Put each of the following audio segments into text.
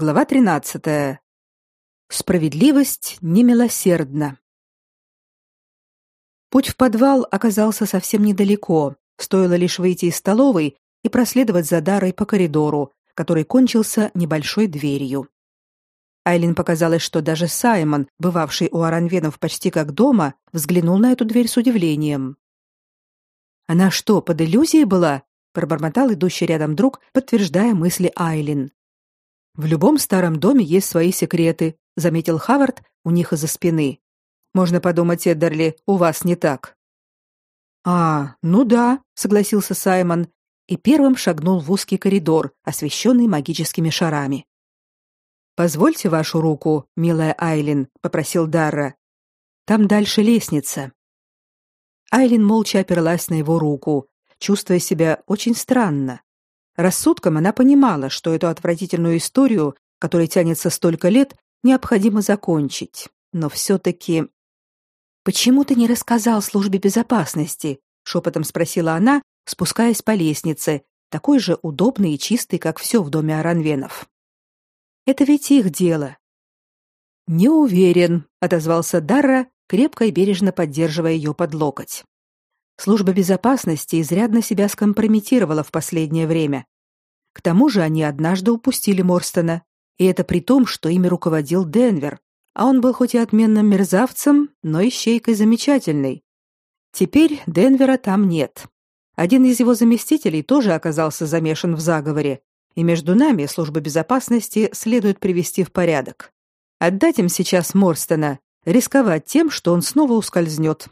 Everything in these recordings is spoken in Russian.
Глава 13. Справедливость немилосердна. Путь в подвал оказался совсем недалеко. Стоило лишь выйти из столовой и проследовать за Дарой по коридору, который кончился небольшой дверью. Айлин показалось, что даже Саймон, бывавший у Аранвенов почти как дома, взглянул на эту дверь с удивлением. Она что, под иллюзией была? пробормотал идущий рядом друг, подтверждая мысли Айлин. В любом старом доме есть свои секреты, заметил Хавард у них из-за спины. Можно подумать, Эддерли, у вас не так. А, ну да, согласился Саймон и первым шагнул в узкий коридор, освещенный магическими шарами. Позвольте вашу руку, милая Айлин, попросил Дарра. Там дальше лестница. Айлин молча оперлась на его руку, чувствуя себя очень странно. Рассудком она понимала, что эту отвратительную историю, которая тянется столько лет, необходимо закончить. Но все-таки... «Почему ты не рассказал службе безопасности?» — шепотом спросила она, спускаясь по лестнице, такой же удобный и чистый, как все в доме Аранвенов. «Это ведь их дело». «Не уверен», — отозвался Дарра, крепко и бережно поддерживая ее под локоть. Служба безопасности изрядно себя скомпрометировала в последнее время. К тому же они однажды упустили Морстона, и это при том, что ими руководил Денвер, а он был хоть и отменным мерзавцем, но и щейкой замечательной. Теперь Денвера там нет. Один из его заместителей тоже оказался замешан в заговоре, и между нами служба безопасности следует привести в порядок. Отдать им сейчас Морстона, рисковать тем, что он снова ускользнет.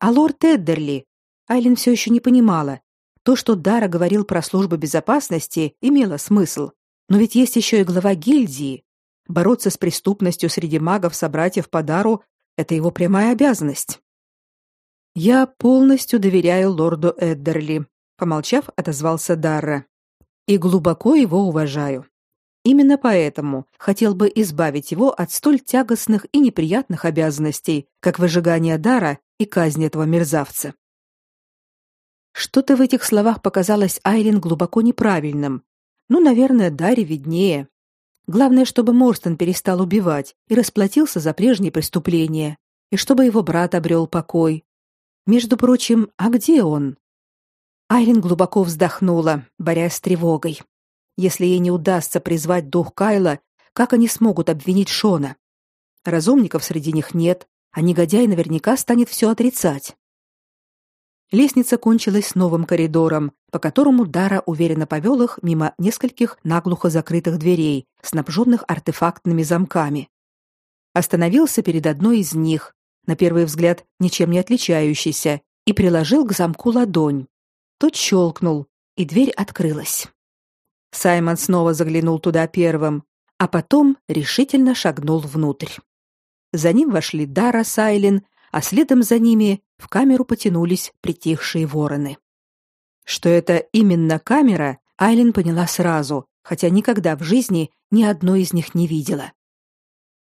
А лорд Эддерли? Айлин все еще не понимала. То, что Дара говорил про службу безопасности, имело смысл. Но ведь есть еще и глава гильдии. Бороться с преступностью среди магов-собратьев по Дару – это его прямая обязанность. «Я полностью доверяю лорду Эддерли», – помолчав, отозвался Дарра. «И глубоко его уважаю. Именно поэтому хотел бы избавить его от столь тягостных и неприятных обязанностей, как выжигание дара и казнь этого мерзавца. Что-то в этих словах показалось Айрин глубоко неправильным. Ну, наверное, Даре виднее. Главное, чтобы Морстон перестал убивать и расплатился за прежние преступления, и чтобы его брат обрел покой. Между прочим, а где он? Айрин глубоко вздохнула, борясь с тревогой. Если ей не удастся призвать дух Кайла, как они смогут обвинить Шона? Разумников среди них нет, а негодяй наверняка станет все отрицать. Лестница кончилась новым коридором, по которому Дара уверенно повел их мимо нескольких наглухо закрытых дверей, снабженных артефактными замками. Остановился перед одной из них, на первый взгляд ничем не отличающейся, и приложил к замку ладонь. Тот щелкнул, и дверь открылась. Саймон снова заглянул туда первым, а потом решительно шагнул внутрь. За ним вошли Дара Сайлин, а следом за ними в камеру потянулись притихшие вороны. Что это именно камера, Айлин поняла сразу, хотя никогда в жизни ни одной из них не видела.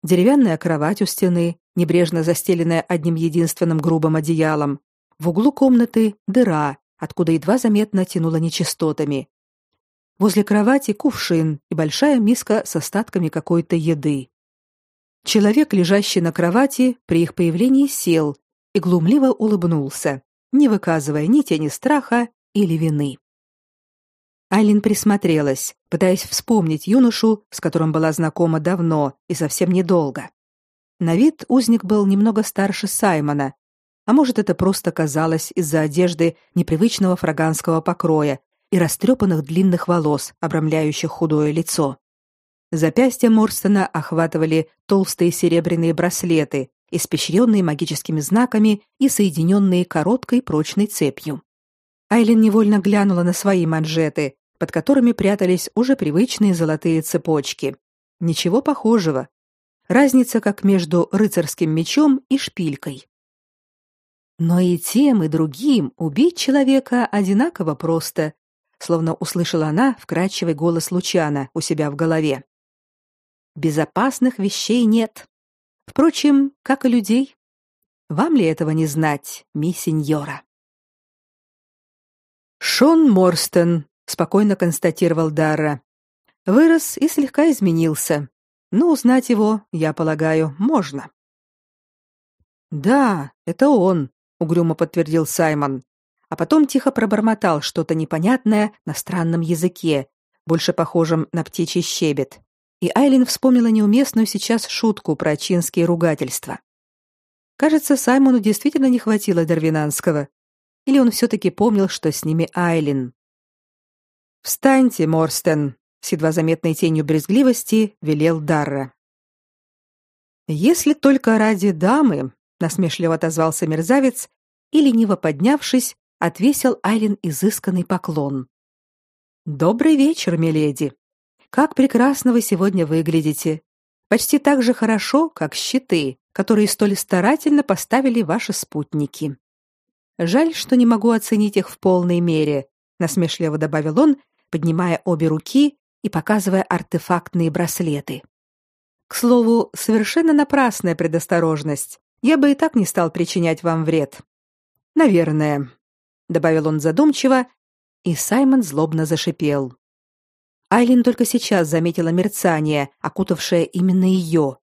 Деревянная кровать у стены, небрежно застеленная одним единственным грубым одеялом. В углу комнаты дыра, откуда едва заметно тянуло нечистотами. Возле кровати кувшин и большая миска с остатками какой-то еды. Человек, лежащий на кровати, при их появлении сел и глумливо улыбнулся, не выказывая ни тени страха или вины. Айлин присмотрелась, пытаясь вспомнить юношу, с которым была знакома давно и совсем недолго. На вид узник был немного старше Саймона, а может, это просто казалось из-за одежды непривычного фраганского покроя и растрепанных длинных волос, обрамляющих худое лицо. Запястья Морстона охватывали толстые серебряные браслеты, испещренные магическими знаками и соединенные короткой прочной цепью. Айлин невольно глянула на свои манжеты, под которыми прятались уже привычные золотые цепочки. Ничего похожего. Разница как между рыцарским мечом и шпилькой. Но и тем, и другим убить человека одинаково просто, словно услышала она вкрадчивый голос Лучана у себя в голове. Безопасных вещей нет. Впрочем, как и людей. Вам ли этого не знать, ми сеньора? Шон Морстон, спокойно констатировал Дара. Вырос и слегка изменился. Но узнать его, я полагаю, можно. Да, это он, угрюмо подтвердил Саймон, а потом тихо пробормотал что-то непонятное на странном языке, больше похожем на птичий щебет. И Айлин вспомнила неуместную сейчас шутку про чинские ругательства. Кажется, Саймону действительно не хватило дарвинанского. Или он все-таки помнил, что с ними Айлин. «Встаньте, Морстен!» С едва заметной тенью брезгливости велел Дарра. «Если только ради дамы, насмешливо отозвался мерзавец и лениво поднявшись, отвесил Айлин изысканный поклон. Добрый вечер, миледи. Как прекрасно вы сегодня выглядите. Почти так же хорошо, как щиты, которые столь старательно поставили ваши спутники. Жаль, что не могу оценить их в полной мере, насмешливо добавил он, поднимая обе руки и показывая артефактные браслеты. К слову, совершенно напрасная предосторожность я бы и так не стал причинять вам вред. Наверное, добавил он задумчиво, и Саймон злобно зашипел. Айлин только сейчас заметила мерцание, окутавшее именно ее.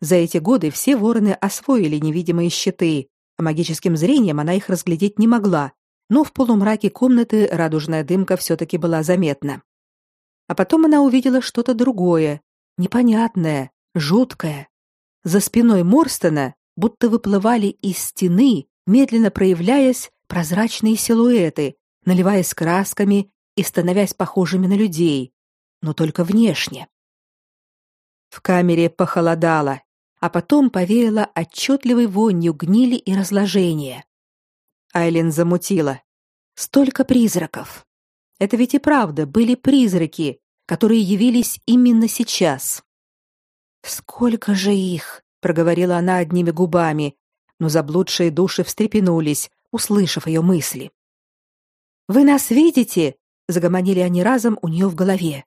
За эти годы все вороны освоили невидимые щиты, а магическим зрением она их разглядеть не могла, но в полумраке комнаты радужная дымка все-таки была заметна. А потом она увидела что-то другое, непонятное, жуткое. За спиной Морстона будто выплывали из стены, медленно проявляясь прозрачные силуэты, наливаясь красками и становясь похожими на людей, но только внешне. В камере похолодало, а потом повеяло отчетливой вонью гнили и разложения. Айлин замутила. Столько призраков. Это ведь и правда были призраки, которые явились именно сейчас. Сколько же их? проговорила она одними губами, но заблудшие души встрепенулись, услышав ее мысли. Вы нас видите? загомонили они разом у нее в голове.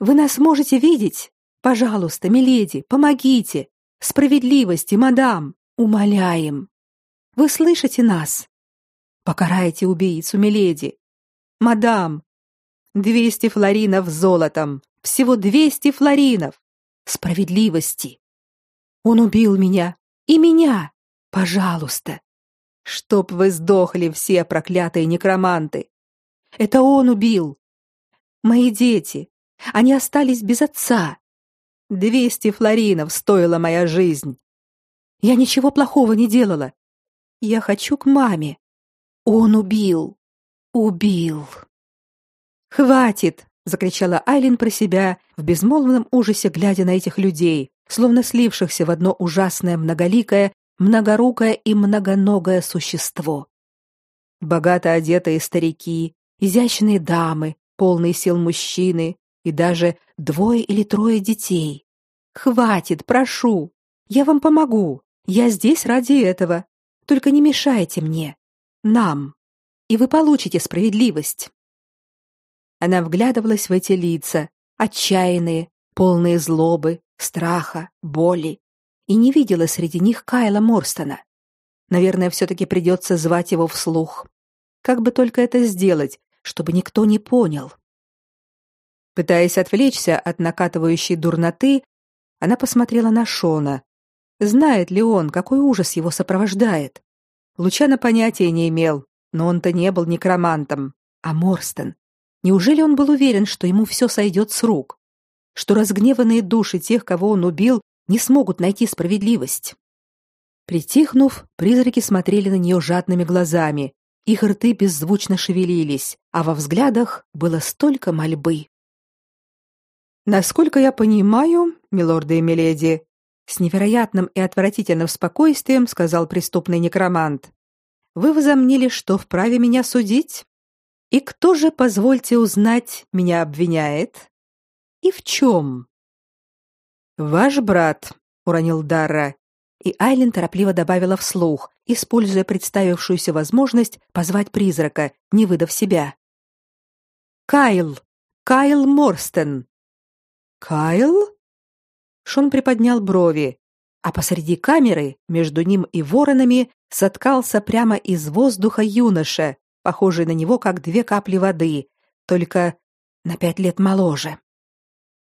Вы нас можете видеть? Пожалуйста, миледи, помогите. Справедливости, мадам, умоляем. Вы слышите нас? Покарайте убийцу, миледи. Мадам, двести флоринов золотом, всего двести флоринов. Справедливости. Он убил меня. И меня. Пожалуйста. Чтоб вы сдохли все проклятые некроманты. Это он убил. Мои дети. Они остались без отца. Двести флоринов стоила моя жизнь. Я ничего плохого не делала. Я хочу к маме. Он убил. Убил. Хватит, закричала Айлин про себя в безмолвном ужасе, глядя на этих людей, словно слившихся в одно ужасное многоликое, многорукое и многоногое существо. Богато одетые старики, изящные дамы, полные сил мужчины и даже двое или трое детей. Хватит, прошу. Я вам помогу. Я здесь ради этого. Только не мешайте мне. Нам. И вы получите справедливость. Она вглядывалась в эти лица, отчаянные, полные злобы, страха, боли, и не видела среди них Кайла Морстона. Наверное, все-таки придется звать его вслух. Как бы только это сделать, чтобы никто не понял. Пытаясь отвлечься от накатывающей дурноты, она посмотрела на Шона. Знает ли он, какой ужас его сопровождает? Лучано понятия не имел, но он-то не был некромантом, а Морстон. Неужели он был уверен, что ему все сойдет с рук? что разгневанные души тех, кого он убил, не смогут найти справедливость. Притихнув, призраки смотрели на нее жадными глазами, их рты беззвучно шевелились, а во взглядах было столько мольбы. Насколько я понимаю, милорды и миледи, с невероятным и отвратительным спокойствием сказал преступный некромант. Вы возомнили, что вправе меня судить? И кто же, позвольте узнать, меня обвиняет? И в чем?» «Ваш брат», — уронил Дарра, и Айлин торопливо добавила вслух, используя представившуюся возможность позвать призрака, не выдав себя. «Кайл! Кайл Морстен!» «Кайл?» Шон приподнял брови, а посреди камеры, между ним и воронами, соткался прямо из воздуха юноша, похожий на него как две капли воды, только на пять лет моложе.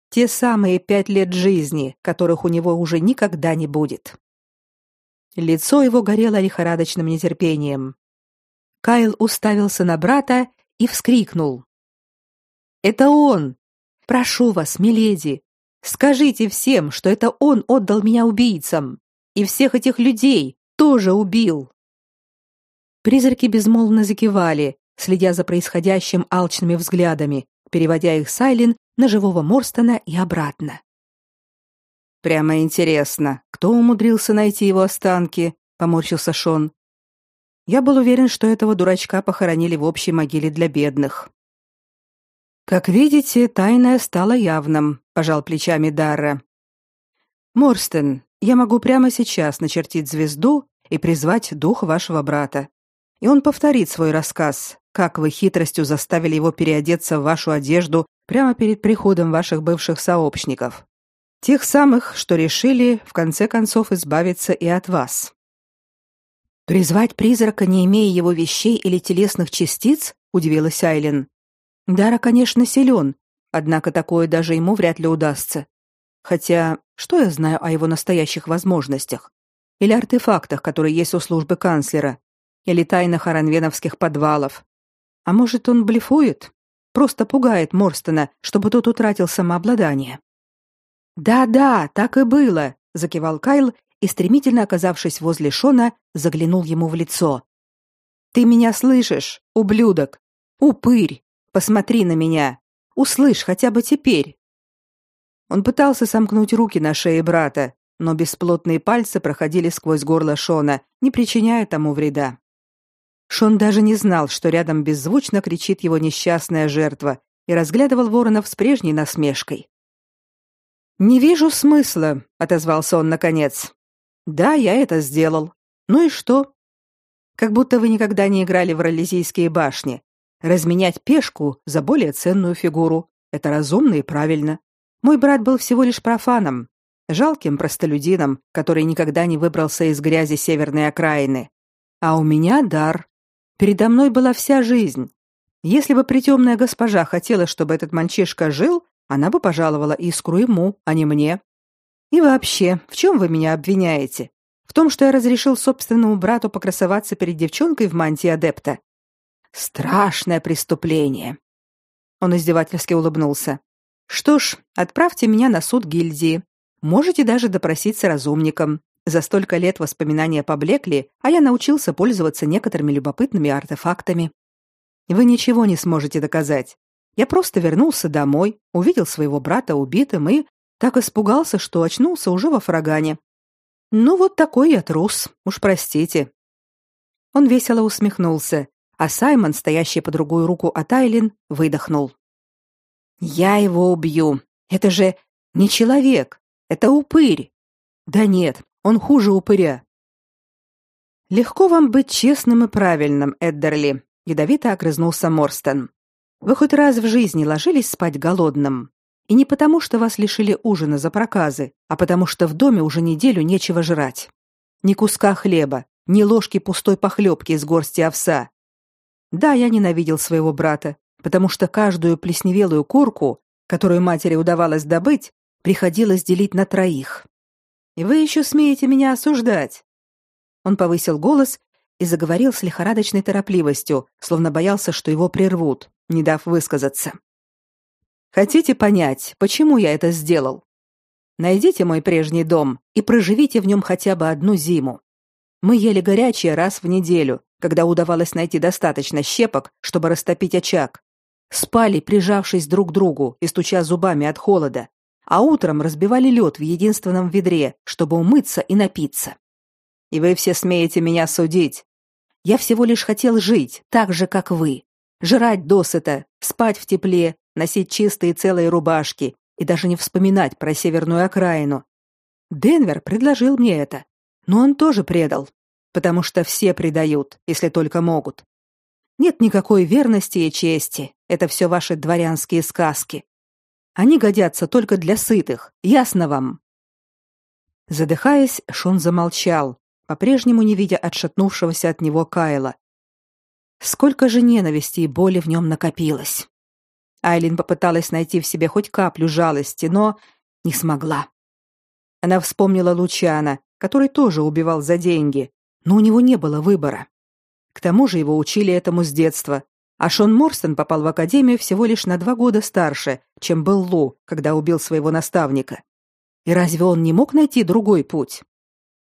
Те самые пять лет жизни, которых у него уже никогда не будет. Лицо его горело лихорадочным нетерпением. Кайл уставился на брата и вскрикнул. «Это он! Прошу вас, миледи, скажите всем, что это он отдал меня убийцам, и всех этих людей тоже убил!» Призраки безмолвно закивали, следя за происходящим алчными взглядами, переводя их Сайлин на живого Морстона и обратно. Прямо интересно, кто умудрился найти его останки, поморщился Шон. Я был уверен, что этого дурачка похоронили в общей могиле для бедных. Как видите, тайное стало явным, пожал плечами Дарра. Морстен, я могу прямо сейчас начертить звезду и призвать дух вашего брата. И он повторит свой рассказ, как вы хитростью заставили его переодеться в вашу одежду прямо перед приходом ваших бывших сообщников. Тех самых, что решили в конце концов избавиться и от вас. Призвать призрака, не имея его вещей или телесных частиц, удивилась Айлин. Дара, конечно, силен, однако такое даже ему вряд ли удастся. Хотя, что я знаю о его настоящих возможностях? Или артефактах, которые есть у службы канцлера? Или тайнах аранвеновских подвалов? А может, он блефует? Просто пугает Морстона, чтобы тот утратил самообладание. Да-да, так и было, закивал Кайл и стремительно оказавшись возле Шона, заглянул ему в лицо. Ты меня слышишь, ублюдок? Упырь, посмотри на меня. Услышь хотя бы теперь. Он пытался сомкнуть руки на шее брата, но бесплотные пальцы проходили сквозь горло Шона, не причиняя тому вреда. Шон даже не знал, что рядом беззвучно кричит его несчастная жертва, и разглядывал воронов с прежней насмешкой. Не вижу смысла, отозвался он наконец. Да, я это сделал. Ну и что? Как будто вы никогда не играли в ролезийские башни. Разменять пешку за более ценную фигуру это разумно и правильно. Мой брат был всего лишь профаном, жалким простолюдином, который никогда не выбрался из грязи северной окраины. А у меня дар. Передо мной была вся жизнь. Если бы притемная госпожа хотела, чтобы этот мальчишка жил, она бы пожаловала искру ему, а не мне. И вообще, в чем вы меня обвиняете? В том, что я разрешил собственному брату покрасоваться перед девчонкой в мантии адепта? Страшное преступление. Он издевательски улыбнулся. Что ж, отправьте меня на суд гильдии. Можете даже допроситься разумником. За столько лет воспоминания поблекли, а я научился пользоваться некоторыми любопытными артефактами. Вы ничего не сможете доказать. Я просто вернулся домой, увидел своего брата убитым и так испугался, что очнулся уже во фрагане. Ну вот такой я трус, уж простите. Он весело усмехнулся, а Саймон, стоящий по другую руку от Айлин, выдохнул. Я его убью. Это же не человек, это упырь. Да нет, он хуже упыря. Легко вам быть честным и правильным, Эддерли, ядовито огрызнулся Морстон. Вы хоть раз в жизни ложились спать голодным? И не потому, что вас лишили ужина за проказы, а потому что в доме уже неделю нечего жрать. Ни куска хлеба, ни ложки пустой похлебки из горсти овса. Да, я ненавидел своего брата, потому что каждую плесневелую корку, которую матери удавалось добыть, приходилось делить на троих. И вы еще смеете меня осуждать? Он повысил голос и заговорил с лихорадочной торопливостью, словно боялся, что его прервут не дав высказаться. Хотите понять, почему я это сделал? Найдите мой прежний дом и проживите в нем хотя бы одну зиму. Мы ели горячее раз в неделю, когда удавалось найти достаточно щепок, чтобы растопить очаг. Спали, прижавшись друг к другу и стуча зубами от холода, а утром разбивали лед в единственном ведре, чтобы умыться и напиться. И вы все смеете меня судить. Я всего лишь хотел жить, так же, как вы жрать досыта, спать в тепле, носить чистые целые рубашки и даже не вспоминать про северную окраину. Денвер предложил мне это, но он тоже предал, потому что все предают, если только могут. Нет никакой верности и чести. Это все ваши дворянские сказки. Они годятся только для сытых. Ясно вам? Задыхаясь, Шон замолчал, по-прежнему не видя отшатнувшегося от него Кайла, Сколько же ненависти и боли в нем накопилось. Айлин попыталась найти в себе хоть каплю жалости, но не смогла. Она вспомнила Лучана, который тоже убивал за деньги, но у него не было выбора. К тому же его учили этому с детства, а Шон Морстон попал в академию всего лишь на два года старше, чем был Лу, когда убил своего наставника. И разве он не мог найти другой путь?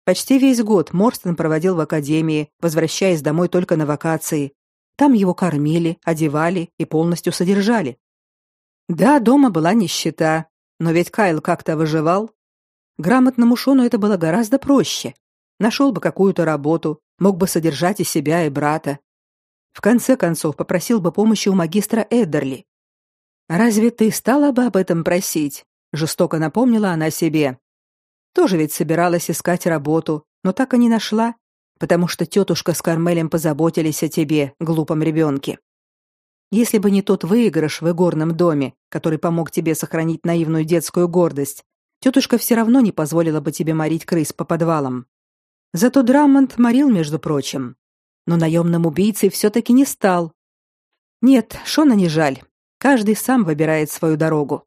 Почти весь год Морстон проводил в академии, возвращаясь домой только на вакации. Там его кормили, одевали и полностью содержали. Да, дома была нищета, но ведь Кайл как-то выживал. Грамотному Шону это было гораздо проще. Нашел бы какую-то работу, мог бы содержать и себя, и брата. В конце концов, попросил бы помощи у магистра Эддерли. «Разве ты стала бы об этом просить?» — жестоко напомнила она себе. Тоже ведь собиралась искать работу, но так и не нашла, потому что тетушка с Кармелем позаботились о тебе, глупом ребенке. Если бы не тот выигрыш в игорном доме, который помог тебе сохранить наивную детскую гордость, тетушка все равно не позволила бы тебе морить крыс по подвалам. Зато Драмонт морил, между прочим. Но наемным убийцей все-таки не стал. Нет, Шона не жаль. Каждый сам выбирает свою дорогу.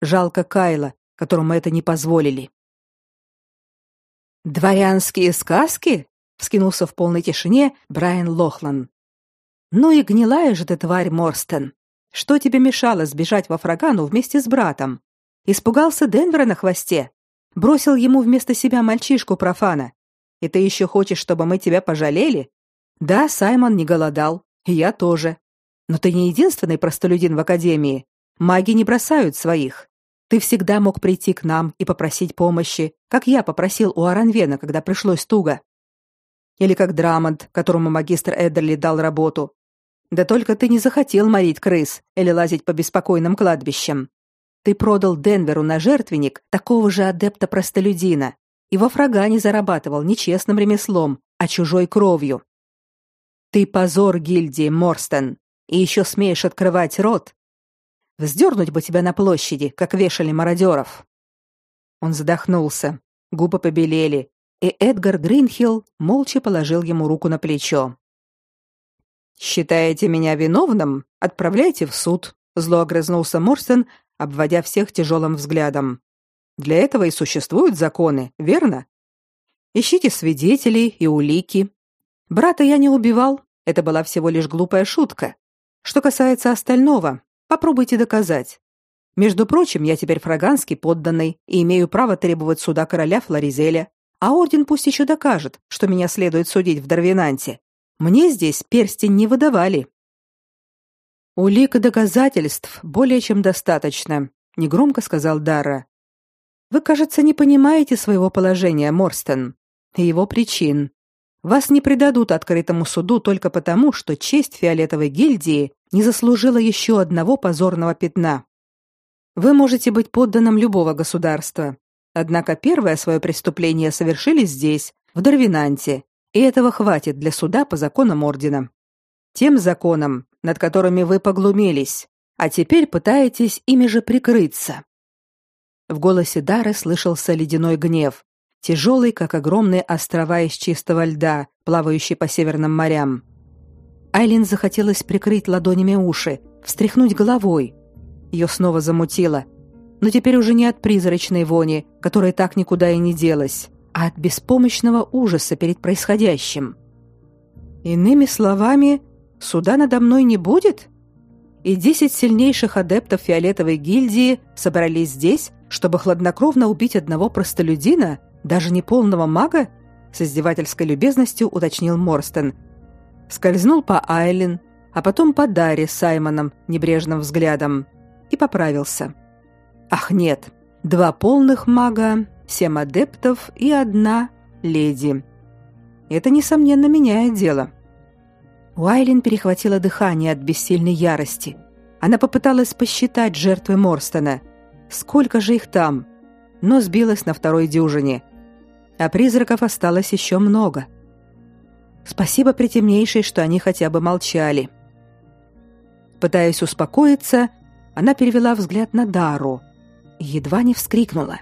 Жалко Кайла, которому это не позволили. Дворянские сказки? вскинулся в полной тишине Брайан Лохлан. Ну и гнилая же ты тварь, Морстен. Что тебе мешало сбежать во Фрагану вместе с братом? Испугался Денвера на хвосте, бросил ему вместо себя мальчишку профана. И ты еще хочешь, чтобы мы тебя пожалели? Да, Саймон не голодал, и я тоже. Но ты не единственный простолюдин в академии. Маги не бросают своих. Ты всегда мог прийти к нам и попросить помощи, как я попросил у Аранвена, когда пришлось туго. Или как Драмонт, которому магистр Эддерли дал работу. Да только ты не захотел морить крыс или лазить по беспокойным кладбищам. Ты продал Денверу на жертвенник такого же адепта-простолюдина и во фрагане зарабатывал не честным ремеслом, а чужой кровью. Ты позор гильдии, Морстен, и еще смеешь открывать рот, Вздернуть бы тебя на площади, как вешали мародеров. Он задохнулся, губы побелели, и Эдгар Гринхилл молча положил ему руку на плечо. «Считаете меня виновным? Отправляйте в суд», — зло огрызнулся Морстон, обводя всех тяжелым взглядом. «Для этого и существуют законы, верно? Ищите свидетелей и улики. Брата я не убивал, это была всего лишь глупая шутка. Что касается остального, Попробуйте доказать. Между прочим, я теперь фраганский подданный и имею право требовать суда короля Флоризеля, а орден пусть еще докажет, что меня следует судить в Дарвинанте. Мне здесь перстень не выдавали. Улик и доказательств более чем достаточно, негромко сказал Дара. Вы, кажется, не понимаете своего положения, Морстон, и его причин. Вас не предадут открытому суду только потому, что честь фиолетовой гильдии не заслужила еще одного позорного пятна. Вы можете быть подданным любого государства, однако первое свое преступление совершили здесь, в Дарвинанте, и этого хватит для суда по законам ордена. Тем законам, над которыми вы поглумились, а теперь пытаетесь ими же прикрыться. В голосе Дары слышался ледяной гнев, тяжелый, как огромные острова из чистого льда, плавающие по северным морям. Айлин захотелось прикрыть ладонями уши, встряхнуть головой. Ее снова замутило, но теперь уже не от призрачной вони, которая так никуда и не делась, а от беспомощного ужаса перед происходящим. Иными словами, суда надо мной не будет? И десять сильнейших адептов фиолетовой гильдии собрались здесь, чтобы хладнокровно убить одного простолюдина – даже не полного мага? С издевательской любезностью уточнил Морстен. Скользнул по Айлин, а потом по Даре Саймоном небрежным взглядом и поправился. Ах, нет. Два полных мага, семь адептов и одна леди. Это несомненно меняет дело. Уайлин перехватила дыхание от бессильной ярости. Она попыталась посчитать жертвы Морстона. Сколько же их там? Но сбилась на второй дюжине а призраков осталось еще много. Спасибо притемнейшей, что они хотя бы молчали. Пытаясь успокоиться, она перевела взгляд на Дару и едва не вскрикнула.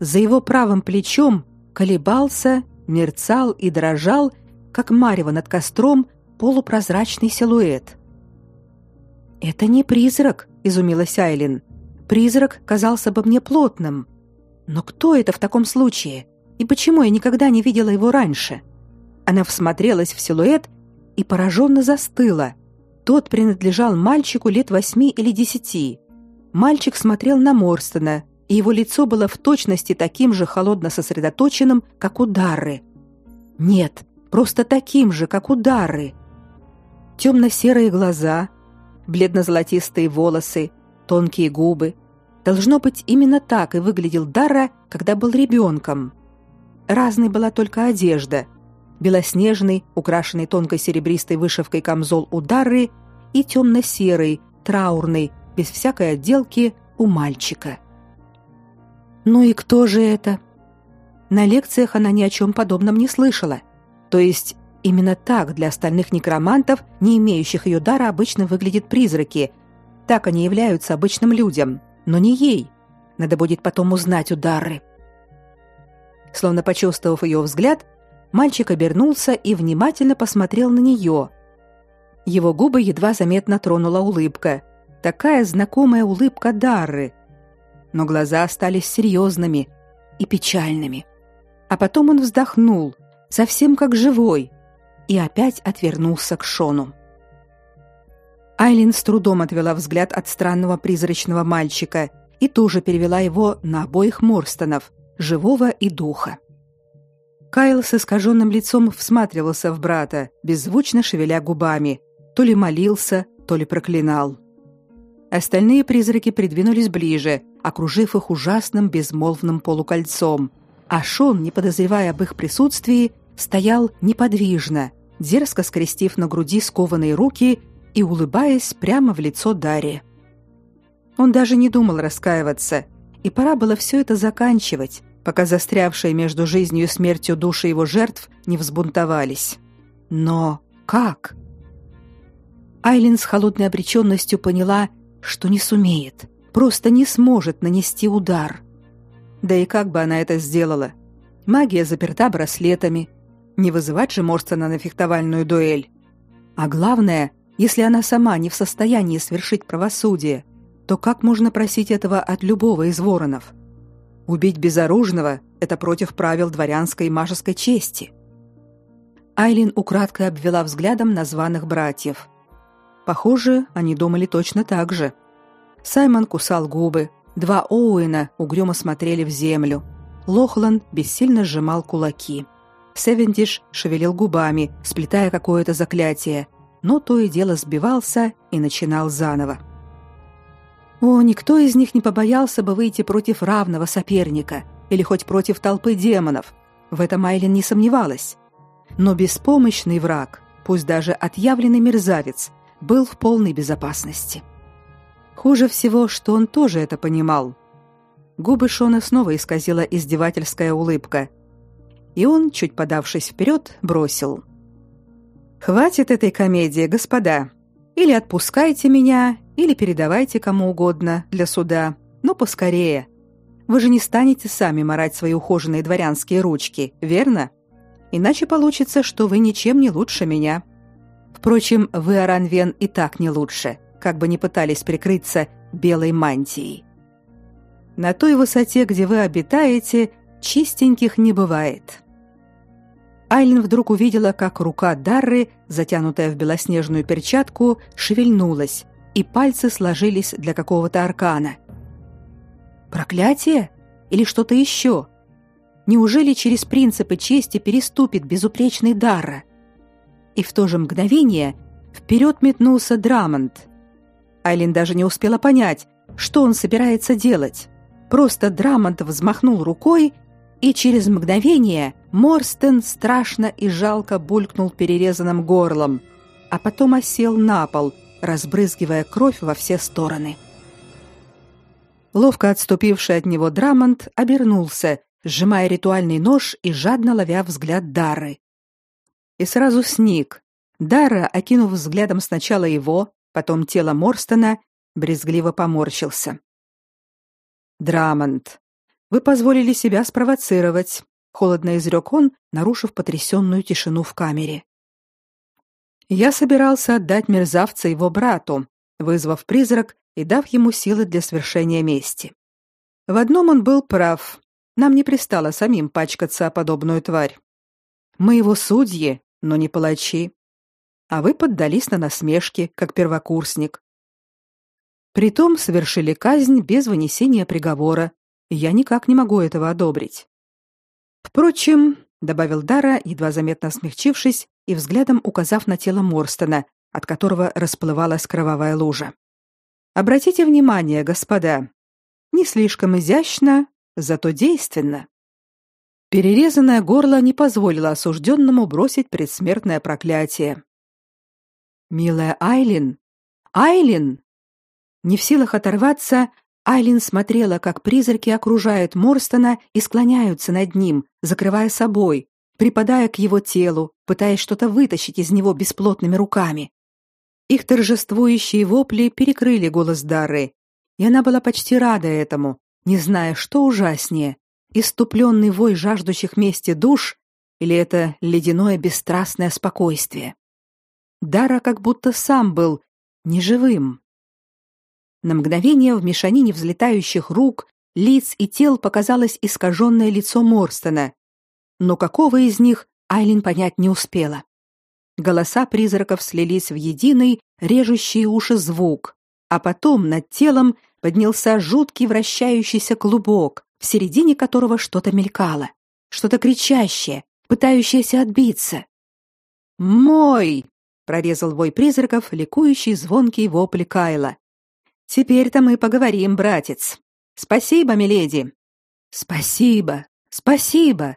За его правым плечом колебался, мерцал и дрожал, как марево над костром, полупрозрачный силуэт. Это не призрак, изумилась Айлин. Призрак казался бы мне плотным. Но кто это в таком случае? И почему я никогда не видела его раньше? Она всмотрелась в силуэт и пораженно застыла. Тот принадлежал мальчику лет восьми или десяти. Мальчик смотрел на Морстона, и его лицо было в точности таким же холодно сосредоточенным, как у Дарры. Нет, просто таким же, как у Дарры. Темно-серые глаза, бледно-золотистые волосы, тонкие губы. Должно быть, именно так и выглядел Дарра, когда был ребенком. Разной была только одежда. Белоснежный, украшенный тонкой серебристой вышивкой камзол у Дарры и темно-серый, траурный, без всякой отделки у мальчика. Ну и кто же это? На лекциях она ни о чем подобном не слышала. То есть именно так для остальных некромантов, не имеющих ее дара, обычно выглядят призраки. Так они являются обычным людям, но не ей. Надо будет потом узнать у Дары. Словно почувствовав ее взгляд, мальчик обернулся и внимательно посмотрел на нее. Его губы едва заметно тронула улыбка. Такая знакомая улыбка Дары, но глаза остались серьезными и печальными. А потом он вздохнул, совсем как живой, и опять отвернулся к Шону. Айлин с трудом отвела взгляд от странного призрачного мальчика и тоже перевела его на обоих Морстонов, живого и духа. Кайл с искаженным лицом всматривался в брата, беззвучно шевеля губами, то ли молился, то ли проклинал. Остальные призраки придвинулись ближе, окружив их ужасным безмолвным полукольцом, а Шон, не подозревая об их присутствии, стоял неподвижно, дерзко скрестив на груди скованные руки и улыбаясь прямо в лицо Дарьи. Он даже не думал раскаиваться, и пора было все это заканчивать, пока застрявшие между жизнью и смертью души его жертв не взбунтовались. Но как? Айлин с холодной обреченностью поняла, что не сумеет, просто не сможет нанести удар. Да и как бы она это сделала? Магия заперта браслетами. Не вызывать же Морстона на фехтовальную дуэль. А главное, если она сама не в состоянии свершить правосудие, то как можно просить этого от любого из воронов? Убить безоружного – это против правил дворянской и мажеской чести. Айлин украдкой обвела взглядом названных братьев – Похоже, они думали точно так же. Саймон кусал губы, два Оуэна угрюмо смотрели в землю. Лохлан бессильно сжимал кулаки. Севендиш шевелил губами, сплетая какое-то заклятие, но то и дело сбивался и начинал заново. О, никто из них не побоялся бы выйти против равного соперника или хоть против толпы демонов. В этом Айлин не сомневалась. Но беспомощный враг, пусть даже отъявленный мерзавец, был в полной безопасности. Хуже всего, что он тоже это понимал. Губы Шона снова исказила издевательская улыбка. И он, чуть подавшись вперед, бросил. «Хватит этой комедии, господа. Или отпускайте меня, или передавайте кому угодно для суда. Но поскорее. Вы же не станете сами марать свои ухоженные дворянские ручки, верно? Иначе получится, что вы ничем не лучше меня». Впрочем, вы, Аранвен, и так не лучше, как бы ни пытались прикрыться белой мантией. На той высоте, где вы обитаете, чистеньких не бывает. Айлин вдруг увидела, как рука Дарры, затянутая в белоснежную перчатку, шевельнулась, и пальцы сложились для какого-то аркана. Проклятие или что-то еще? Неужели через принципы чести переступит безупречный Дарра? и в то же мгновение вперед метнулся Драмонт. Айлин даже не успела понять, что он собирается делать. Просто Драмонт взмахнул рукой, и через мгновение Морстен страшно и жалко булькнул перерезанным горлом, а потом осел на пол, разбрызгивая кровь во все стороны. Ловко отступивший от него Драмонт обернулся, сжимая ритуальный нож и жадно ловя взгляд Дары и сразу сник. Дара, окинув взглядом сначала его, потом тело Морстона, брезгливо поморщился. Драмонт, вы позволили себя спровоцировать, холодно изрек он, нарушив потрясенную тишину в камере. Я собирался отдать мерзавца его брату, вызвав призрак и дав ему силы для свершения мести. В одном он был прав. Нам не пристало самим пачкаться о подобную тварь. Мы его судьи, но не палачи. А вы поддались на насмешки, как первокурсник. Притом совершили казнь без вынесения приговора, и я никак не могу этого одобрить. Впрочем, добавил Дара, едва заметно смягчившись и взглядом указав на тело Морстона, от которого расплывалась кровавая лужа. Обратите внимание, господа, не слишком изящно, зато действенно. Перерезанное горло не позволило осужденному бросить предсмертное проклятие. Милая Айлин, Айлин, не в силах оторваться, Айлин смотрела, как призраки окружают Морстона и склоняются над ним, закрывая собой, припадая к его телу, пытаясь что-то вытащить из него бесплотными руками. Их торжествующие вопли перекрыли голос Дары, и она была почти рада этому, не зная, что ужаснее: иступленный вой жаждущих мести душ или это ледяное бесстрастное спокойствие. Дара как будто сам был неживым. На мгновение в мешанине взлетающих рук, лиц и тел показалось искаженное лицо Морстона. Но какого из них Айлин понять не успела. Голоса призраков слились в единый, режущий уши звук, а потом над телом поднялся жуткий вращающийся клубок, в середине которого что-то мелькало, что-то кричащее, пытающееся отбиться. «Мой!» — прорезал вой призраков ликующий звонкий вопль Кайла. Теперь-то мы поговорим, братец. Спасибо, миледи. Спасибо. Спасибо.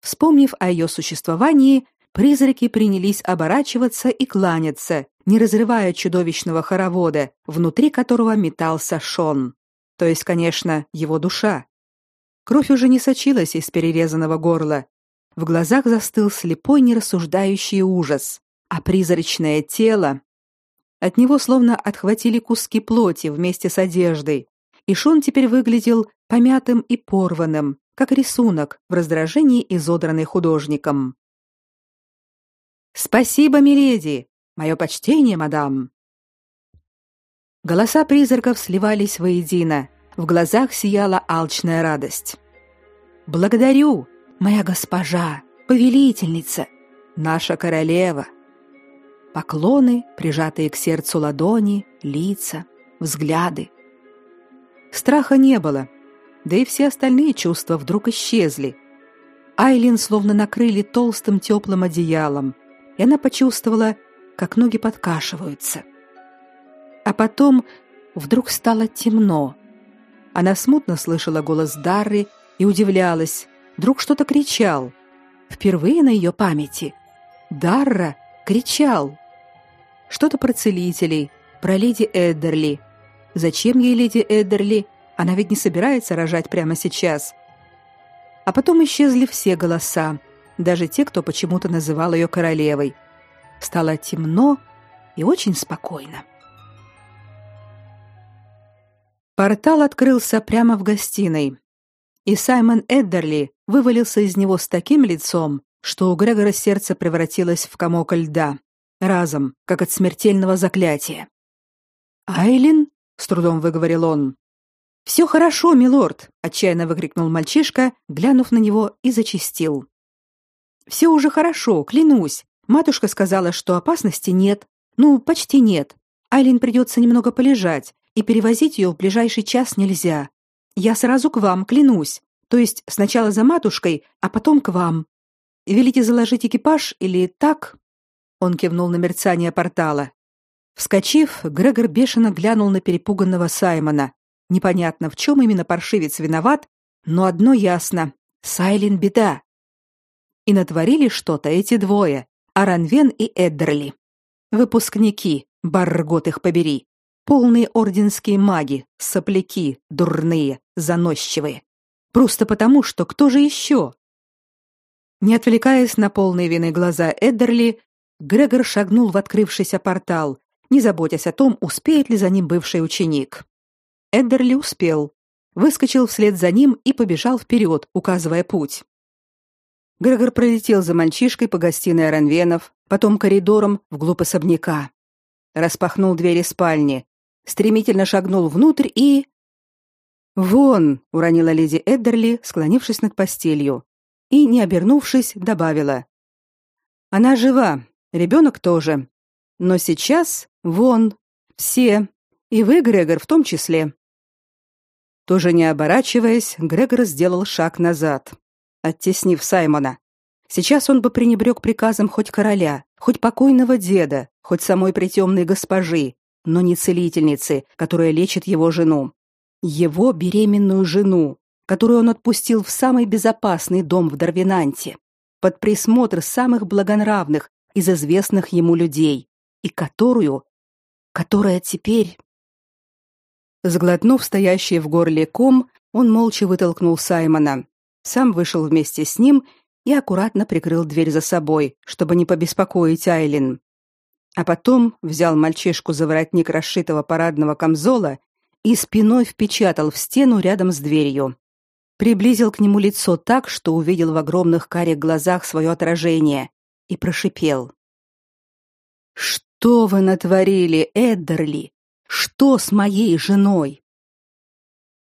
Вспомнив о ее существовании, призраки принялись оборачиваться и кланяться, не разрывая чудовищного хоровода, внутри которого метался Шон. То есть, конечно, его душа. Кровь уже не сочилась из перерезанного горла. В глазах застыл слепой нерассуждающий ужас, а призрачное тело от него словно отхватили куски плоти вместе с одеждой, и Шон теперь выглядел помятым и порванным, как рисунок в раздражении изодранный художником. Спасибо, миледи. Мое почтение, мадам. Голоса призраков сливались воедино. В глазах сияла алчная радость. Благодарю, моя госпожа, повелительница, наша королева поклоны, прижатые к сердцу ладони, лица, взгляды. Страха не было, да и все остальные чувства вдруг исчезли. Айлин словно накрыли толстым теплым одеялом, и она почувствовала, как ноги подкашиваются. А потом вдруг стало темно. Она смутно слышала голос Дарры и удивлялась. Вдруг что-то кричал. Впервые на ее памяти. Дарра кричал. Что-то про целителей, про леди Эддерли. Зачем ей леди Эддерли? Она ведь не собирается рожать прямо сейчас. А потом исчезли все голоса, даже те, кто почему-то называл ее королевой. Стало темно и очень спокойно. Портал открылся прямо в гостиной, и Саймон Эддерли вывалился из него с таким лицом, что у Грегора сердце превратилось в комок льда разом, как от смертельного заклятия. «Айлин?» — с трудом выговорил он. «Все хорошо, милорд!» — отчаянно выкрикнул мальчишка, глянув на него и зачистил. «Все уже хорошо, клянусь. Матушка сказала, что опасности нет. Ну, почти нет. Айлин придется немного полежать, и перевозить ее в ближайший час нельзя. Я сразу к вам, клянусь. То есть сначала за матушкой, а потом к вам. Велите заложить экипаж или так?» Он кивнул на мерцание портала. Вскочив, Грегор бешено глянул на перепуганного Саймона. Непонятно, в чем именно паршивец виноват, но одно ясно: Сайлин беда. И натворили что-то эти двое, Аранвен и Эддерли. Выпускники, баргот их побери. Полные орденские маги, сопляки, дурные, заносчивые. Просто потому, что кто же еще? Не отвлекаясь на полные вины глаза Эддерли, Грегор шагнул в открывшийся портал, не заботясь о том, успеет ли за ним бывший ученик. Эддерли успел, выскочил вслед за ним и побежал вперед, указывая путь. Грегор пролетел за мальчишкой по гостиной Ранвенов, потом коридором вглубь особняка. распахнул двери спальни, стремительно шагнул внутрь и «Вон!» — уронила леди Эддерли, склонившись над постелью, и, не обернувшись, добавила. «Она жива, ребенок тоже. Но сейчас вон, все, и вы, Грегор, в том числе». Тоже не оборачиваясь, Грегор сделал шаг назад, оттеснив Саймона. Сейчас он бы пренебрег приказом хоть короля, хоть покойного деда, хоть самой притемной госпожи, но не целительницы, которая лечит его жену его беременную жену, которую он отпустил в самый безопасный дом в Дарвинанте, под присмотр самых благонравных из известных ему людей, и которую, которая теперь Сглотнув стоящий в горле ком, он молча вытолкнул Саймона, сам вышел вместе с ним и аккуратно прикрыл дверь за собой, чтобы не побеспокоить Айлин. А потом взял мальчишку за воротник расшитого парадного камзола и спиной впечатал в стену рядом с дверью. Приблизил к нему лицо так, что увидел в огромных карих глазах свое отражение и прошипел: "Что вы натворили, Эддерли? Что с моей женой?"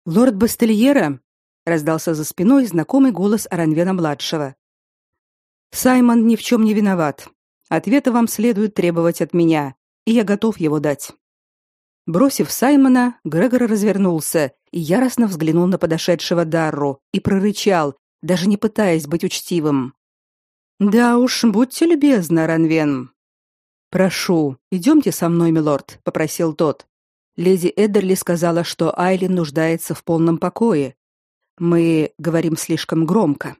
Лорд Бастельера раздался за спиной знакомый голос Аранвена младшего. Саймон ни в чем не виноват. Ответа вам следует требовать от меня, и я готов его дать. Бросив Саймона, Грегор развернулся и яростно взглянул на подошедшего Дарру и прорычал, даже не пытаясь быть учтивым. «Да уж, будьте любезны, Ранвен». «Прошу, идемте со мной, милорд», — попросил тот. Леди Эддерли сказала, что Айлин нуждается в полном покое. Мы говорим слишком громко.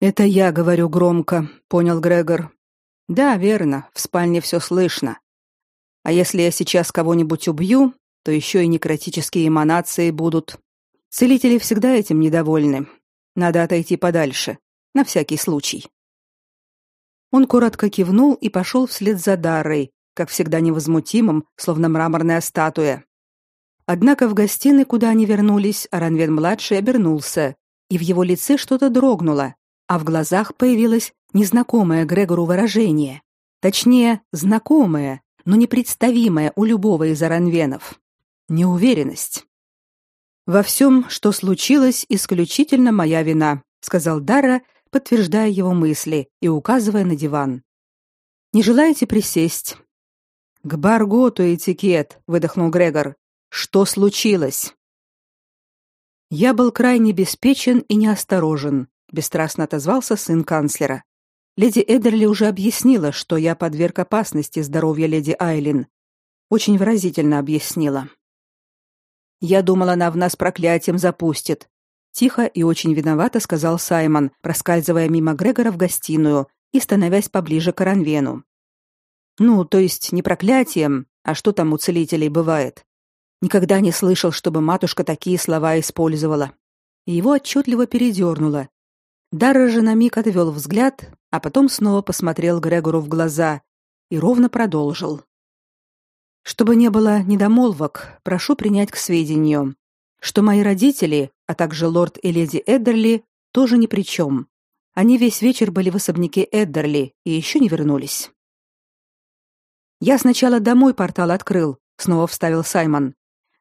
«Это я говорю громко», — понял Грегор. «Да, верно, в спальне все слышно. А если я сейчас кого-нибудь убью, то еще и некротические эманации будут. Целители всегда этим недовольны. Надо отойти подальше, на всякий случай. Он коротко кивнул и пошел вслед за Дарой, как всегда невозмутимым, словно мраморная статуя. Однако в гостиной, куда они вернулись, Аранвен-младший обернулся, и в его лице что-то дрогнуло, а в глазах появилось незнакомое Грегору выражение. Точнее, знакомое, но непредставимая у любого из аранвенов. Неуверенность. Во всем, что случилось, исключительно моя вина, сказал Дара, подтверждая его мысли и указывая на диван. Не желаете присесть? К Барготу этикет, выдохнул Грегор. Что случилось? Я был крайне беспечен и неосторожен, бесстрастно отозвался сын канцлера. Леди Эдерли уже объяснила, что я подверг опасности здоровья леди Айлин. Очень выразительно объяснила. Я думала, она в нас проклятием запустит. Тихо и очень виновато сказал Саймон, проскальзывая мимо Грегора в гостиную и становясь поближе к Ранвену. Ну, то есть не проклятием, а что там у целителей бывает. Никогда не слышал, чтобы матушка такие слова использовала. Его отчетливо передернуло. Дарра же на миг отвел взгляд, а потом снова посмотрел Грегору в глаза и ровно продолжил. Чтобы не было недомолвок, прошу принять к сведению, что мои родители, а также лорд и леди Эддерли, тоже ни при чем. Они весь вечер были в особняке Эддерли и еще не вернулись. Я сначала домой портал открыл, снова вставил Саймон.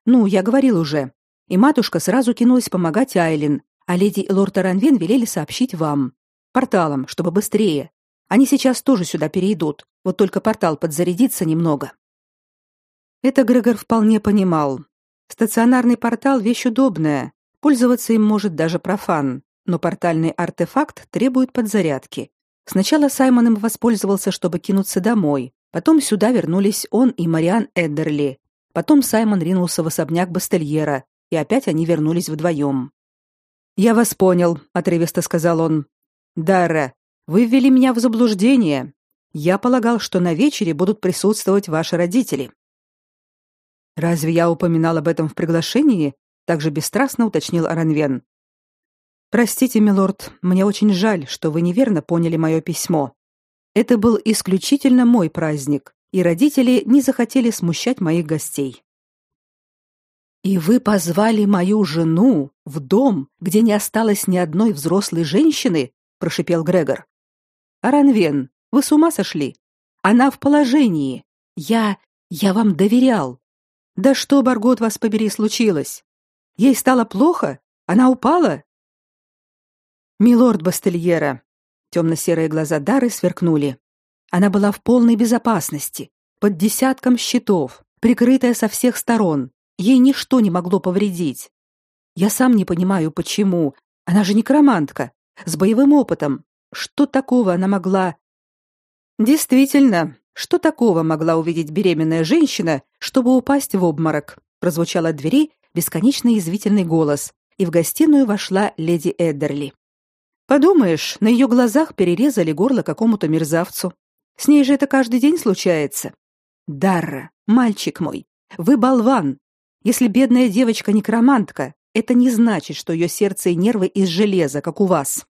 Ну, я говорил уже. И матушка сразу кинулась помогать Айлин, а леди и лорд Аранвен велели сообщить вам. Порталом, чтобы быстрее. Они сейчас тоже сюда перейдут. Вот только портал подзарядится немного. Это Грегор вполне понимал. Стационарный портал вещь удобная. Пользоваться им может даже профан, но портальный артефакт требует подзарядки. Сначала Саймон им воспользовался, чтобы кинуться домой. Потом сюда вернулись он и Мариан Эддерли. Потом Саймон ринулся в особняк Бастельера, и опять они вернулись вдвоем. Я вас понял, отрывисто сказал он. Дара, вы ввели меня в заблуждение. Я полагал, что на вечере будут присутствовать ваши родители. Разве я упоминал об этом в приглашении? Также бесстрастно уточнил Аранвен. Простите, милорд, мне очень жаль, что вы неверно поняли мое письмо. Это был исключительно мой праздник, и родители не захотели смущать моих гостей. И вы позвали мою жену в дом, где не осталось ни одной взрослой женщины, прошипел Грегор. Аранвен, вы с ума сошли? Она в положении. Я Я вам доверял. Да что, Баргот, вас побери, случилось? Ей стало плохо? Она упала? Милорд Бастельера. Темно-серые глаза Дары сверкнули. Она была в полной безопасности, под десятком щитов, прикрытая со всех сторон. Ей ничто не могло повредить. Я сам не понимаю, почему. Она же некромантка, с боевым опытом. Что такого она могла? Действительно, что такого могла увидеть беременная женщина, чтобы упасть в обморок? Прозвучал от двери бесконечно извивительный голос, и в гостиную вошла леди Эддерли. Подумаешь, на ее глазах перерезали горло какому-то мерзавцу. С ней же это каждый день случается. Дарра, мальчик мой, вы болван. Если бедная девочка некромантка, это не значит, что ее сердце и нервы из железа, как у вас.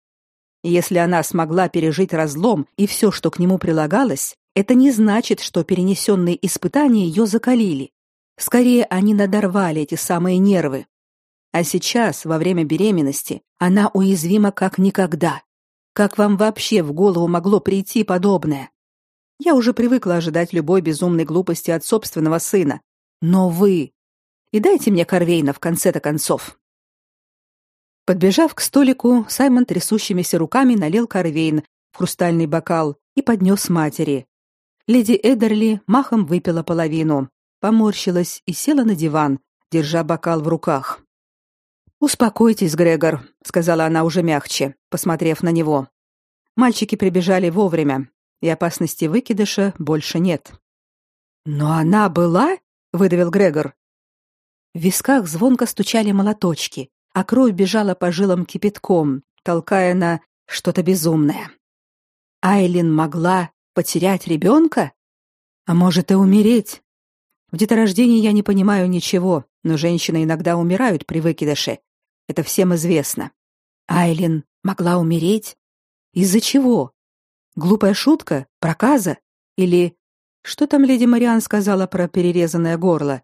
Если она смогла пережить разлом и все, что к нему прилагалось, это не значит, что перенесенные испытания ее закалили. Скорее, они надорвали эти самые нервы. А сейчас, во время беременности, она уязвима как никогда. Как вам вообще в голову могло прийти подобное? Я уже привыкла ожидать любой безумной глупости от собственного сына. Но вы... И дайте мне Корвейна в конце-то концов. Подбежав к столику, Саймон трясущимися руками налил корвейн в хрустальный бокал и поднес матери. Леди Эдерли махом выпила половину, поморщилась и села на диван, держа бокал в руках. «Успокойтесь, Грегор», — сказала она уже мягче, посмотрев на него. Мальчики прибежали вовремя, и опасности выкидыша больше нет. «Но она была?» — выдавил Грегор. В висках звонко стучали молоточки, а кровь бежала по жилам кипятком, толкая на что-то безумное. Айлин могла потерять ребенка? А может и умереть? В деторождении я не понимаю ничего, но женщины иногда умирают при выкидыше. Это всем известно. Айлин могла умереть? Из-за чего? Глупая шутка? Проказа? Или... Что там леди Мариан сказала про перерезанное горло?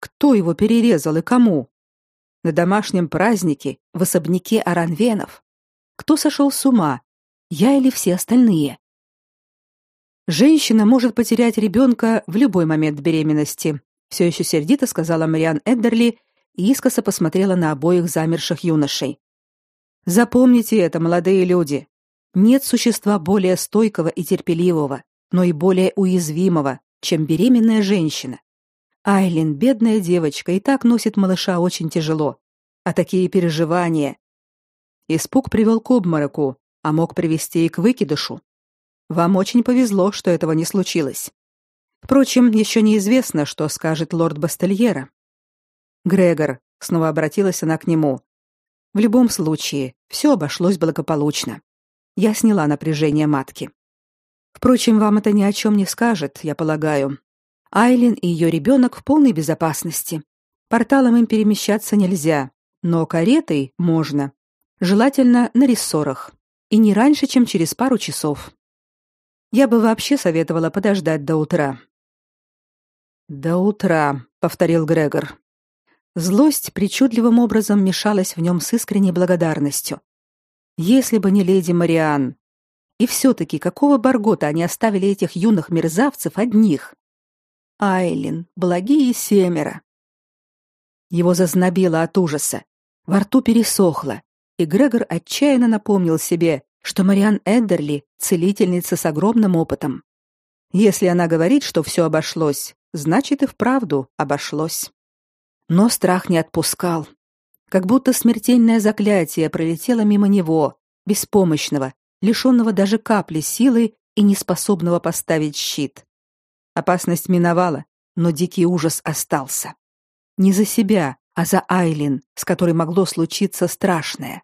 Кто его перерезал и кому? на домашнем празднике в особняке Аранвенов. Кто сошел с ума? Я или все остальные? Женщина может потерять ребенка в любой момент беременности, все еще сердито сказала Мариан Эддерли и искоса посмотрела на обоих замерших юношей. Запомните это, молодые люди. Нет существа более стойкого и терпеливого, но и более уязвимого, чем беременная женщина. Айлин, бедная девочка, и так носит малыша очень тяжело. А такие переживания... Испуг привел к обмороку, а мог привести и к выкидышу. Вам очень повезло, что этого не случилось. Впрочем, еще неизвестно, что скажет лорд Бастельера. Грегор, снова обратилась она к нему. В любом случае, все обошлось благополучно. Я сняла напряжение матки. Впрочем, вам это ни о чем не скажет, я полагаю. Айлин и ее ребенок в полной безопасности. Порталом им перемещаться нельзя, но каретой можно. Желательно на рессорах. И не раньше, чем через пару часов. Я бы вообще советовала подождать до утра. До утра, повторил Грегор. Злость причудливым образом мешалась в нем с искренней благодарностью. Если бы не леди Мариан. И все-таки какого баргота они оставили этих юных мерзавцев одних? Айлин, благие семеро. Его зазнобило от ужаса. Во рту пересохло, и Грегор отчаянно напомнил себе, что Мариан Эддерли — целительница с огромным опытом. Если она говорит, что все обошлось, значит и вправду обошлось. Но страх не отпускал. Как будто смертельное заклятие пролетело мимо него, беспомощного, лишенного даже капли силы и неспособного поставить щит. Опасность миновала, но дикий ужас остался. Не за себя, а за Айлин, с которой могло случиться страшное.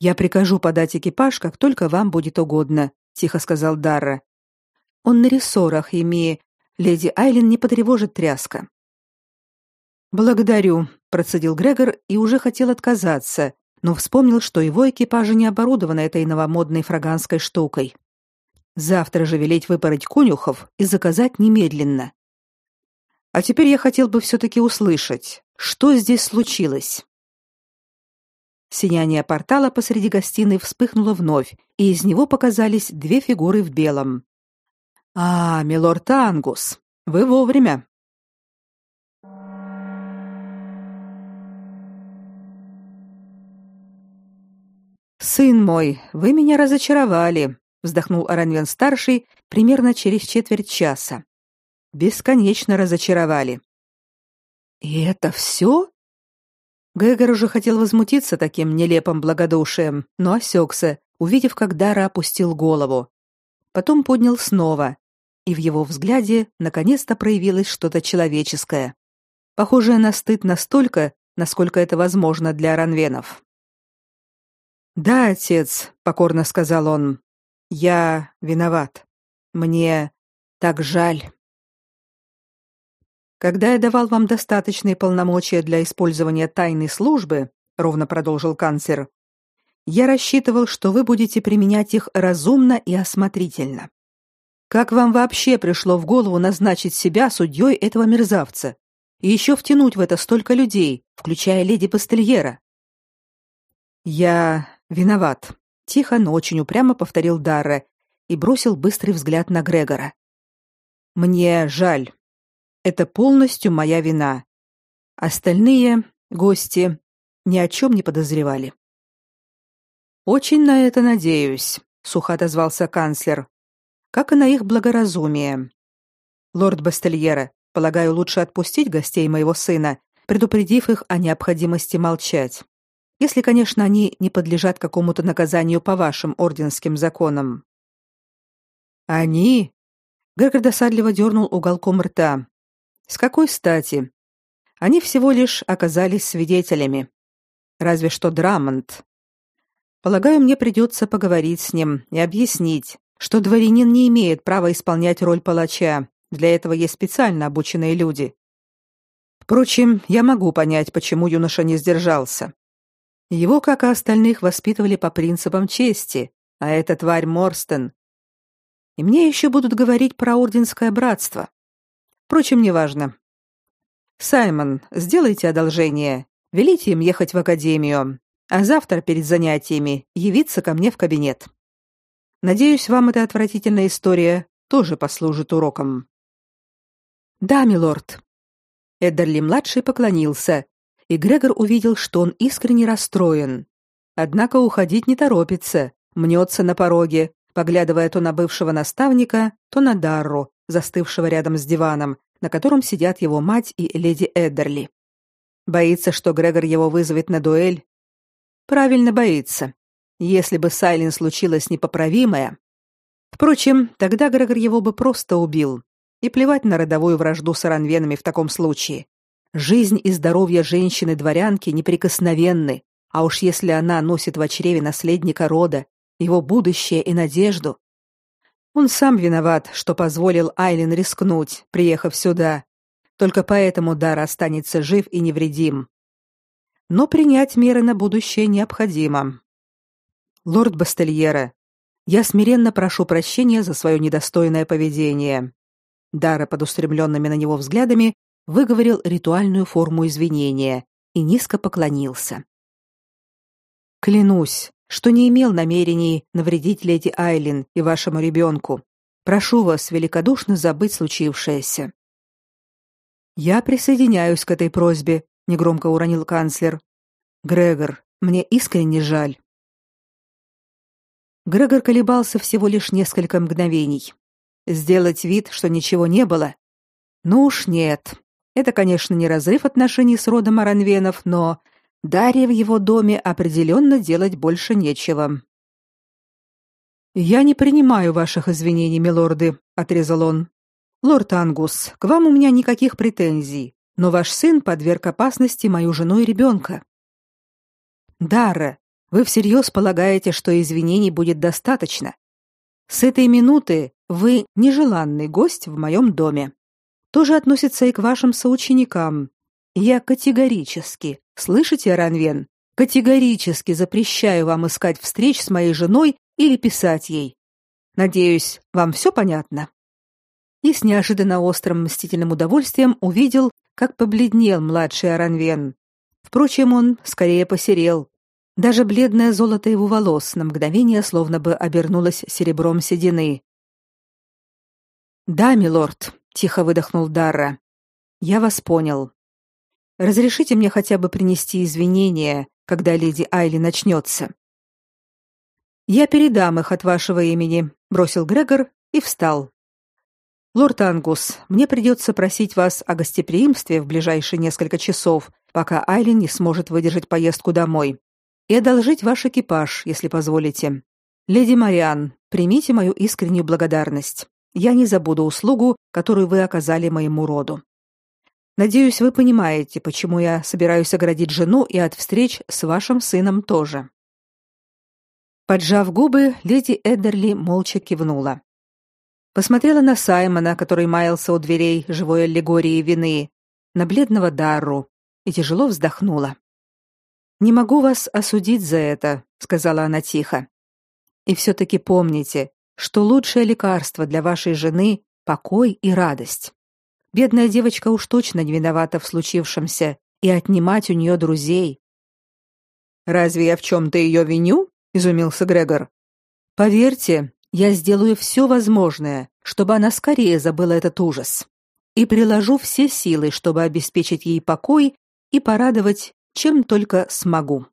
Я прикажу подать экипаж, как только вам будет угодно, тихо сказал Дарра. Он на рессорах, имея леди Айлин не потревожит тряска. Благодарю, процедил Грегор и уже хотел отказаться, но вспомнил, что его экипаж не оборудован этой новомодной фраганской штукой. Завтра же велеть выпороть конюхов и заказать немедленно. А теперь я хотел бы все-таки услышать, что здесь случилось. Сияние портала посреди гостиной вспыхнуло вновь, и из него показались две фигуры в белом. А, милорд Ангус, вы вовремя. Сын мой, вы меня разочаровали, вздохнул Аранвен старший примерно через четверть часа. Бесконечно разочаровали. И это все? Гэгор уже хотел возмутиться таким нелепым благодушием, но осекся, увидев, как Дара опустил голову. Потом поднял снова, и в его взгляде наконец-то проявилось что-то человеческое, похожее на стыд настолько, насколько это возможно для ранвенов. "Да, отец", покорно сказал он. "Я виноват. Мне так жаль". Когда я давал вам достаточные полномочия для использования тайной службы, ровно продолжил канцлер, я рассчитывал, что вы будете применять их разумно и осмотрительно. Как вам вообще пришло в голову назначить себя судьей этого мерзавца и еще втянуть в это столько людей, включая леди Пастельера? Я виноват, тихо, но очень упрямо повторил Дарре и бросил быстрый взгляд на Грегора. Мне жаль, это полностью моя вина. Остальные гости ни о чем не подозревали. Очень на это надеюсь, сухо отозвался канцлер. Как и на их благоразумие. Лорд Бастельера, полагаю, лучше отпустить гостей моего сына, предупредив их о необходимости молчать. Если, конечно, они не подлежат какому-то наказанию по вашим орденским законам. Они Грегор досадливо дернул уголком рта. С какой стати? Они всего лишь оказались свидетелями. Разве что Драмонт. Полагаю, мне придется поговорить с ним и объяснить, что дворянин не имеет права исполнять роль палача. Для этого есть специально обученные люди. Впрочем, я могу понять, почему юноша не сдержался. Его, как и остальных, воспитывали по принципам чести, а эта тварь Морстен. И мне еще будут говорить про орденское братство. Впрочем, неважно. Саймон, сделайте одолжение. Велите им ехать в академию, а завтра перед занятиями явиться ко мне в кабинет. Надеюсь, вам эта отвратительная история тоже послужит уроком. Да, милорд. Эддерли младший поклонился, и Грегор увидел, что он искренне расстроен. Однако уходить не торопится, мнется на пороге, поглядывая то на бывшего наставника, то на Дарру, застывшего рядом с диваном, на котором сидят его мать и леди Эддерли. Боится, что Грегор его вызовет на дуэль. Правильно боится. Если бы Сайлен случилось непоправимое. Впрочем, тогда Грегор его бы просто убил. И плевать на родовую вражду с аранвенами в таком случае. Жизнь и здоровье женщины-дворянки неприкосновенны, а уж если она носит в чреве наследника рода, его будущее и надежду, он сам виноват, что позволил Айлин рискнуть, приехав сюда. Только поэтому Дар останется жив и невредим. Но принять меры на будущее необходимо. Лорд Бастельера, я смиренно прошу прощения за свое недостойное поведение. Дара под устремленными на него взглядами выговорил ритуальную форму извинения и низко поклонился. Клянусь, что не имел намерений навредить леди Айлин и вашему ребенку. Прошу вас великодушно забыть случившееся. Я присоединяюсь к этой просьбе, негромко уронил канцлер. Грегор, мне искренне жаль. Грегор колебался всего лишь несколько мгновений. Сделать вид, что ничего не было? Ну уж нет. Это, конечно, не разрыв отношений с родом Аранвенов, но Дарье в его доме определенно делать больше нечего. Я не принимаю ваших извинений, милорды, отрезал он. Лорд Ангус, к вам у меня никаких претензий, но ваш сын подверг опасности мою жену и ребенка. Дара, вы всерьез полагаете, что извинений будет достаточно? С этой минуты вы нежеланный гость в моем доме. То же относится и к вашим соученикам. Я категорически, слышите, Ранвен, категорически запрещаю вам искать встреч с моей женой или писать ей. Надеюсь, вам все понятно. И с неожиданно острым мстительным удовольствием увидел, как побледнел младший Аранвен. Впрочем, он скорее посерел. Даже бледное золото его волос на мгновение словно бы обернулось серебром седины. Да, милорд, тихо выдохнул Дарра. Я вас понял. Разрешите мне хотя бы принести извинения, когда леди Айли начнется. Я передам их от вашего имени, бросил Грегор и встал. Лорд Ангус, мне придется просить вас о гостеприимстве в ближайшие несколько часов, пока Айлин не сможет выдержать поездку домой, и одолжить ваш экипаж, если позволите. Леди Мариан, примите мою искреннюю благодарность. Я не забуду услугу, которую вы оказали моему роду. Надеюсь, вы понимаете, почему я собираюсь оградить жену и от встреч с вашим сыном тоже. Поджав губы, леди Эдерли молча кивнула. Посмотрела на Саймона, который маялся у дверей живой аллегории вины, на бледного Дарру и тяжело вздохнула. Не могу вас осудить за это, сказала она тихо. И все таки помните, что лучшее лекарство для вашей жены покой и радость. Бедная девочка уж точно не виновата в случившемся, и отнимать у нее друзей. Разве я в чем то ее виню? изумился Грегор. Поверьте, я сделаю все возможное, чтобы она скорее забыла этот ужас, и приложу все силы, чтобы обеспечить ей покой и порадовать, чем только смогу.